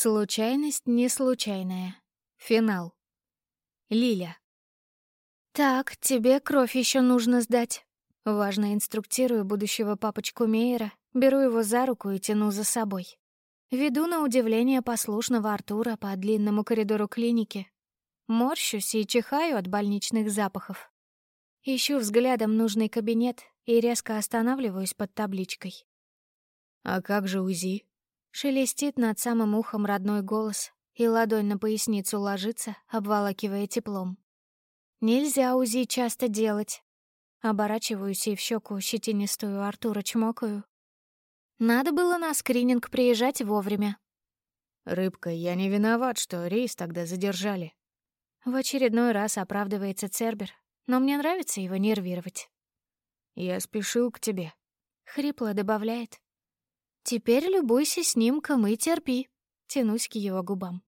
Случайность не случайная. Финал. Лиля. «Так, тебе кровь еще нужно сдать». Важно инструктирую будущего папочку Мейера, беру его за руку и тяну за собой. Веду на удивление послушного Артура по длинному коридору клиники. Морщусь и чихаю от больничных запахов. Ищу взглядом нужный кабинет и резко останавливаюсь под табличкой. «А как же УЗИ?» Шелестит над самым ухом родной голос, и ладонь на поясницу ложится, обволакивая теплом. Нельзя УЗИ часто делать. Оборачиваюсь и в щеку щетинистую Артура чмокаю. Надо было на скрининг приезжать вовремя. «Рыбка, я не виноват, что рейс тогда задержали». В очередной раз оправдывается Цербер, но мне нравится его нервировать. «Я спешил к тебе», — хрипло добавляет. «Теперь любуйся снимком и терпи», — тянусь к его губам.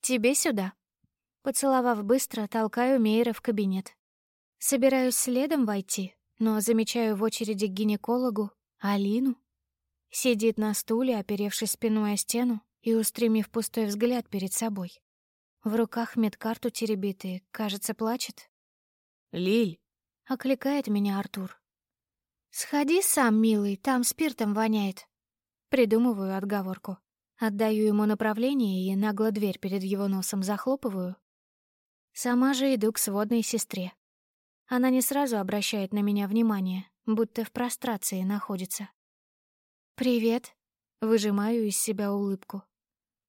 «Тебе сюда». Поцеловав быстро, толкаю Мейра в кабинет. Собираюсь следом войти, но замечаю в очереди к гинекологу Алину. Сидит на стуле, оперевшись спиной о стену и устремив пустой взгляд перед собой. В руках медкарту теребит и, кажется, плачет. «Лиль!» — окликает меня Артур. «Сходи сам, милый, там спиртом воняет». Придумываю отговорку. Отдаю ему направление и нагло дверь перед его носом захлопываю, Сама же иду к сводной сестре. Она не сразу обращает на меня внимание, будто в прострации находится. «Привет», — выжимаю из себя улыбку.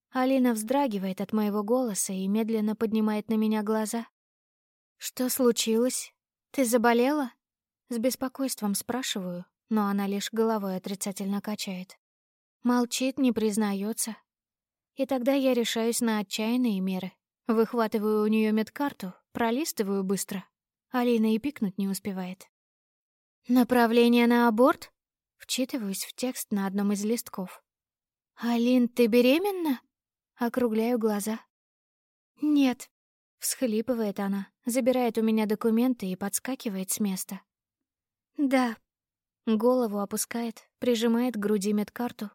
Алина вздрагивает от моего голоса и медленно поднимает на меня глаза. «Что случилось? Ты заболела?» С беспокойством спрашиваю, но она лишь головой отрицательно качает. Молчит, не признается. И тогда я решаюсь на отчаянные меры. Выхватываю у нее медкарту, пролистываю быстро. Алина и пикнуть не успевает. «Направление на аборт?» Вчитываюсь в текст на одном из листков. «Алин, ты беременна?» Округляю глаза. «Нет», — всхлипывает она, забирает у меня документы и подскакивает с места. «Да». Голову опускает, прижимает к груди медкарту.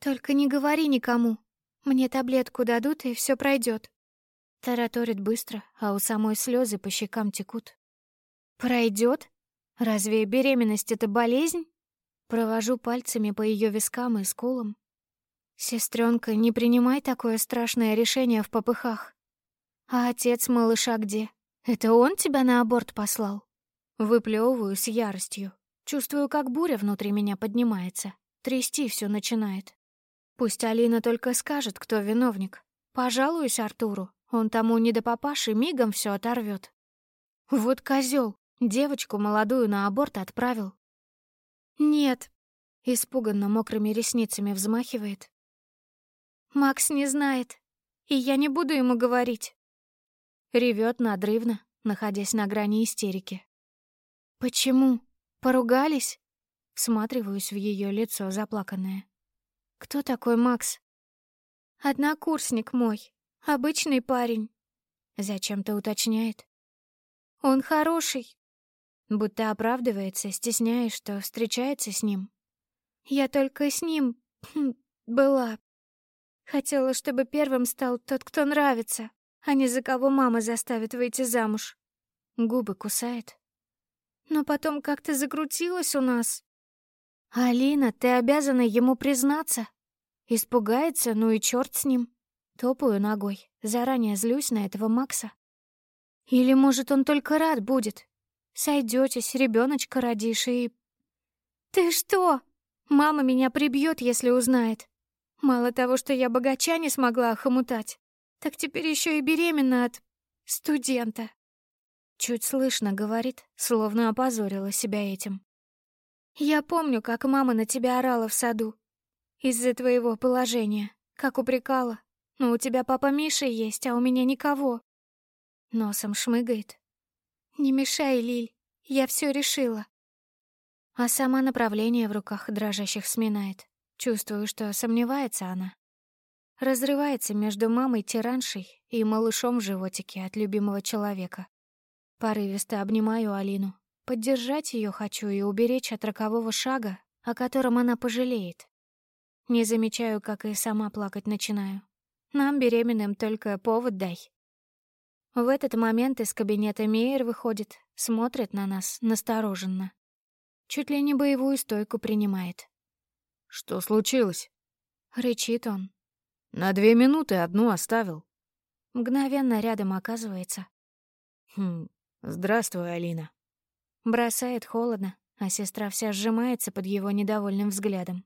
«Только не говори никому. Мне таблетку дадут, и все пройдет. Тараторит быстро, а у самой слезы по щекам текут. Пройдет? Разве беременность — это болезнь? Провожу пальцами по ее вискам и скулам. Сестренка, не принимай такое страшное решение в попыхах. А отец малыша где? Это он тебя на аборт послал? Выплевываю с яростью. Чувствую, как буря внутри меня поднимается. Трясти все начинает. Пусть Алина только скажет, кто виновник. Пожалуюсь Артуру, он тому не до папаши мигом все оторвет. Вот козел, девочку молодую на аборт отправил. Нет, испуганно мокрыми ресницами взмахивает. Макс не знает, и я не буду ему говорить. Ревет надрывно, находясь на грани истерики. Почему? Поругались? Всматриваюсь в ее лицо заплаканное. Кто такой Макс? Однокурсник мой, Обычный парень. Зачем-то уточняет. Он хороший. Будто оправдывается, стесняясь, что встречается с ним. Я только с ним хм, была. Хотела, чтобы первым стал тот, кто нравится, а не за кого мама заставит выйти замуж. Губы кусает. Но потом как-то закрутилось у нас. Алина, ты обязана ему признаться. Испугается, ну и черт с ним. Топаю ногой, заранее злюсь на этого Макса. Или, может, он только рад будет. Сойдётесь, ребёночка родишь и... Ты что? Мама меня прибьёт, если узнает. Мало того, что я богача не смогла охомутать, так теперь ещё и беременна от... студента. Чуть слышно говорит, словно опозорила себя этим. Я помню, как мама на тебя орала в саду. Из-за твоего положения, как упрекала. «Ну, у тебя папа Миша есть, а у меня никого». Носом шмыгает. «Не мешай, Лиль, я все решила». А сама направление в руках дрожащих сминает. Чувствую, что сомневается она. Разрывается между мамой-тираншей и малышом в животике от любимого человека. Порывисто обнимаю Алину. Поддержать ее хочу и уберечь от рокового шага, о котором она пожалеет. Не замечаю, как и сама плакать начинаю Нам, беременным, только повод дай. В этот момент из кабинета Мейер выходит, смотрит на нас настороженно. Чуть ли не боевую стойку принимает. «Что случилось?» — рычит он. «На две минуты одну оставил». Мгновенно рядом оказывается. «Хм, здравствуй, Алина». Бросает холодно, а сестра вся сжимается под его недовольным взглядом.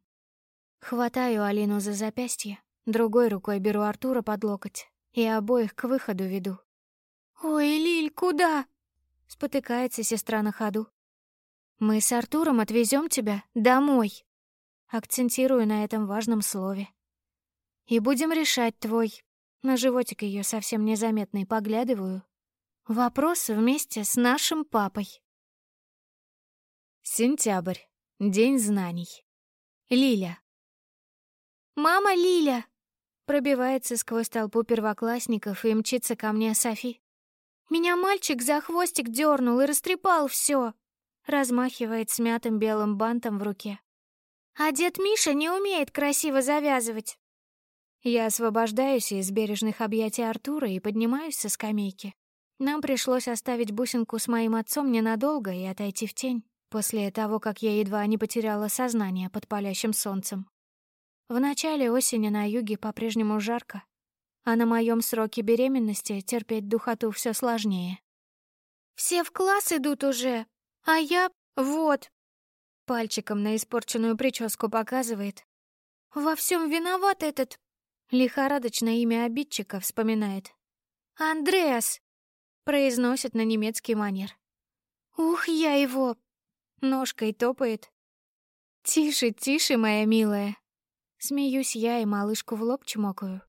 Хватаю Алину за запястье, другой рукой беру Артура под локоть и обоих к выходу веду. «Ой, Лиль, куда?» — спотыкается сестра на ходу. «Мы с Артуром отвезем тебя домой», — акцентирую на этом важном слове. «И будем решать твой...» На животик ее совсем незаметный поглядываю. «Вопрос вместе с нашим папой». Сентябрь. День знаний. Лиля. «Мама Лиля!» Пробивается сквозь толпу первоклассников и мчится ко мне Софи. «Меня мальчик за хвостик дернул и растрепал все. Размахивает смятым белым бантом в руке. «А дед Миша не умеет красиво завязывать». Я освобождаюсь из бережных объятий Артура и поднимаюсь со скамейки. Нам пришлось оставить бусинку с моим отцом ненадолго и отойти в тень, после того, как я едва не потеряла сознание под палящим солнцем. В начале осени на юге по-прежнему жарко, а на моем сроке беременности терпеть духоту все сложнее. «Все в класс идут уже, а я... вот...» Пальчиком на испорченную прическу показывает. «Во всем виноват этот...» Лихорадочное имя обидчика вспоминает. «Андреас!» Произносит на немецкий манер. «Ух, я его!» Ножкой топает. «Тише, тише, моя милая!» Смеюсь я и малышку в лоб чмокаю.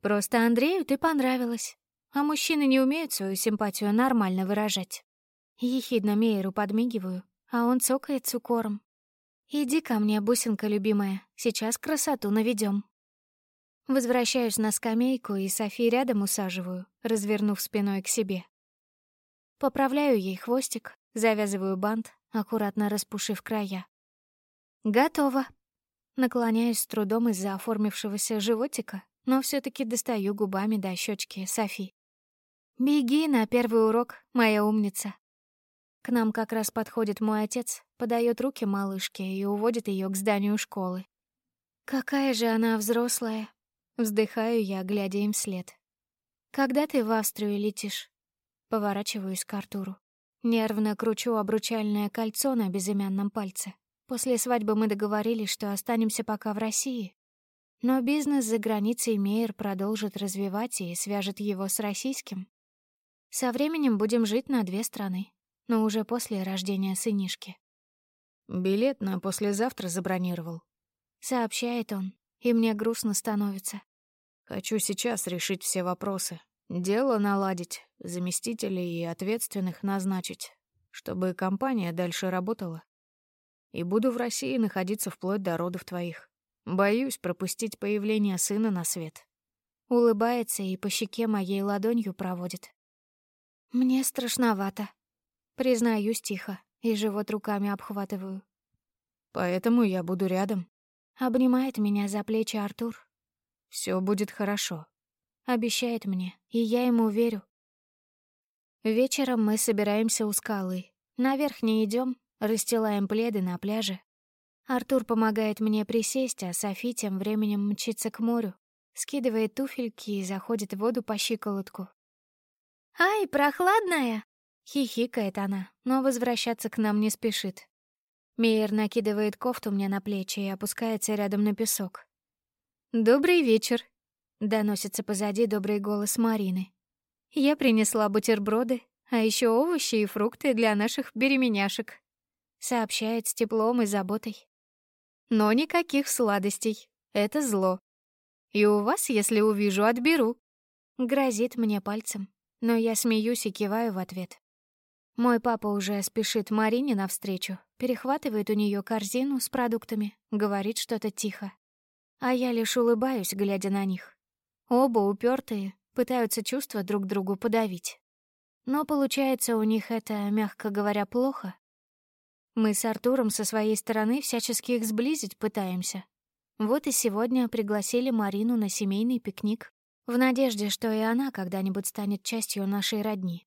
Просто Андрею ты понравилась. А мужчины не умеют свою симпатию нормально выражать. Ехидно Мейеру подмигиваю, а он цокает с укором. «Иди ко мне, бусинка любимая, сейчас красоту наведем. Возвращаюсь на скамейку и Софи рядом усаживаю, развернув спиной к себе. Поправляю ей хвостик, завязываю бант, аккуратно распушив края. «Готово», Наклоняюсь с трудом из-за оформившегося животика, но все таки достаю губами до щечки Софи. «Беги на первый урок, моя умница». К нам как раз подходит мой отец, подает руки малышке и уводит ее к зданию школы. «Какая же она взрослая!» Вздыхаю я, глядя им вслед. «Когда ты в Австрию летишь?» Поворачиваюсь к Артуру. Нервно кручу обручальное кольцо на безымянном пальце. После свадьбы мы договорились, что останемся пока в России. Но бизнес за границей Мейер продолжит развивать и свяжет его с российским. Со временем будем жить на две страны, но уже после рождения сынишки. «Билет на послезавтра забронировал», — сообщает он, и мне грустно становится. «Хочу сейчас решить все вопросы, дело наладить, заместителей и ответственных назначить, чтобы компания дальше работала. И буду в России находиться вплоть до родов твоих. Боюсь пропустить появление сына на свет. Улыбается и по щеке моей ладонью проводит. Мне страшновато. Признаюсь тихо и живот руками обхватываю. Поэтому я буду рядом. Обнимает меня за плечи Артур. Все будет хорошо. Обещает мне, и я ему верю. Вечером мы собираемся у скалы. Наверх не идем, Расстилаем пледы на пляже. Артур помогает мне присесть, а Софи тем временем мчится к морю, скидывает туфельки и заходит в воду по щиколотку. «Ай, прохладная!» — хихикает она, но возвращаться к нам не спешит. Мейер накидывает кофту мне на плечи и опускается рядом на песок. «Добрый вечер», — доносится позади добрый голос Марины. «Я принесла бутерброды, а еще овощи и фрукты для наших беременяшек» сообщает с теплом и заботой. Но никаких сладостей. Это зло. И у вас, если увижу, отберу. Грозит мне пальцем, но я смеюсь и киваю в ответ. Мой папа уже спешит Марине навстречу, перехватывает у нее корзину с продуктами, говорит что-то тихо. А я лишь улыбаюсь, глядя на них. Оба упертые, пытаются чувства друг другу подавить. Но получается у них это, мягко говоря, плохо. Мы с Артуром со своей стороны всячески их сблизить пытаемся. Вот и сегодня пригласили Марину на семейный пикник. в надежде, что и она когда-нибудь станет частью нашей родни.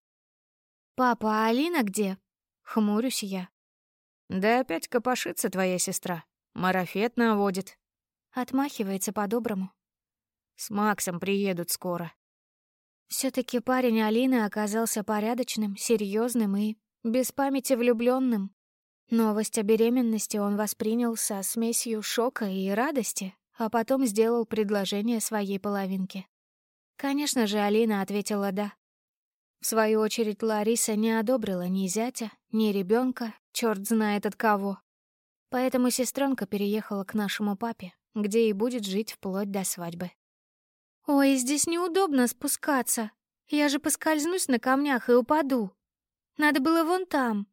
«Папа, а Алина где?» — хмурюсь я. «Да опять копошится твоя сестра. Марафет наводит». Отмахивается по-доброму. «С Максом приедут скоро». все таки парень Алины оказался порядочным, серьезным и без памяти влюбленным. Новость о беременности он воспринял со смесью шока и радости, а потом сделал предложение своей половинке. Конечно же, Алина ответила «да». В свою очередь, Лариса не одобрила ни зятя, ни ребенка, черт знает от кого. Поэтому сестренка переехала к нашему папе, где и будет жить вплоть до свадьбы. «Ой, здесь неудобно спускаться. Я же поскользнусь на камнях и упаду. Надо было вон там».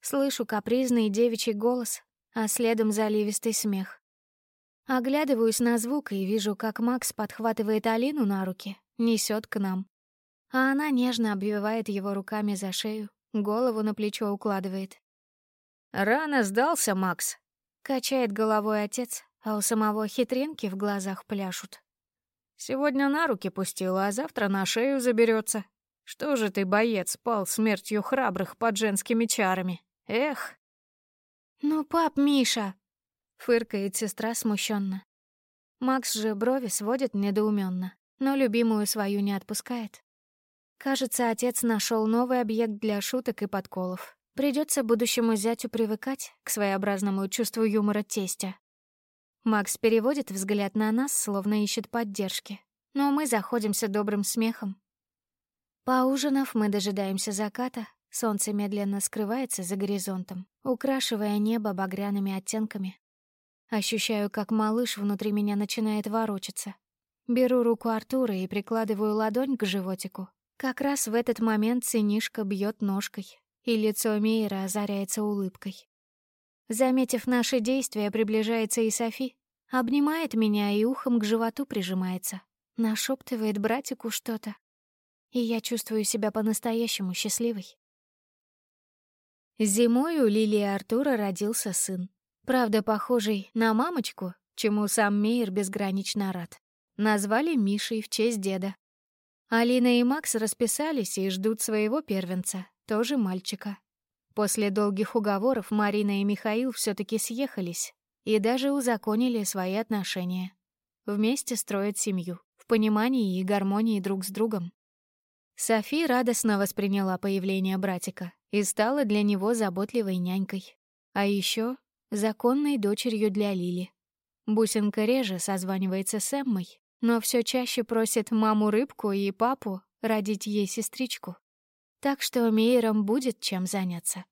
Слышу капризный девичий голос, а следом заливистый смех. Оглядываюсь на звук и вижу, как Макс подхватывает Алину на руки, несет к нам. А она нежно обвивает его руками за шею, голову на плечо укладывает. «Рано сдался, Макс», — качает головой отец, а у самого хитринки в глазах пляшут. «Сегодня на руки пустила, а завтра на шею заберется. Что же ты, боец, пал смертью храбрых под женскими чарами? Эх!» «Ну, пап, Миша!» — фыркает сестра смущенно. Макс же брови сводит недоуменно, но любимую свою не отпускает. Кажется, отец нашел новый объект для шуток и подколов. Придется будущему зятю привыкать к своеобразному чувству юмора тестя. Макс переводит взгляд на нас, словно ищет поддержки. Но мы заходимся добрым смехом. Поужинав, мы дожидаемся заката, солнце медленно скрывается за горизонтом, украшивая небо багряными оттенками. Ощущаю, как малыш внутри меня начинает ворочаться. Беру руку Артура и прикладываю ладонь к животику. Как раз в этот момент сынишка бьет ножкой, и лицо Мейера озаряется улыбкой. Заметив наши действия, приближается и Софи, обнимает меня и ухом к животу прижимается, нашептывает братику что-то. И я чувствую себя по-настоящему счастливой. Зимой у Лилии Артура родился сын. Правда, похожий на мамочку, чему сам Мейер безгранично рад. Назвали Мишей в честь деда. Алина и Макс расписались и ждут своего первенца, тоже мальчика. После долгих уговоров Марина и Михаил все таки съехались и даже узаконили свои отношения. Вместе строят семью, в понимании и гармонии друг с другом. Софи радостно восприняла появление братика и стала для него заботливой нянькой. А еще законной дочерью для Лили. Бусинка реже созванивается с Эммой, но все чаще просит маму-рыбку и папу родить ей сестричку. Так что Мейером будет чем заняться.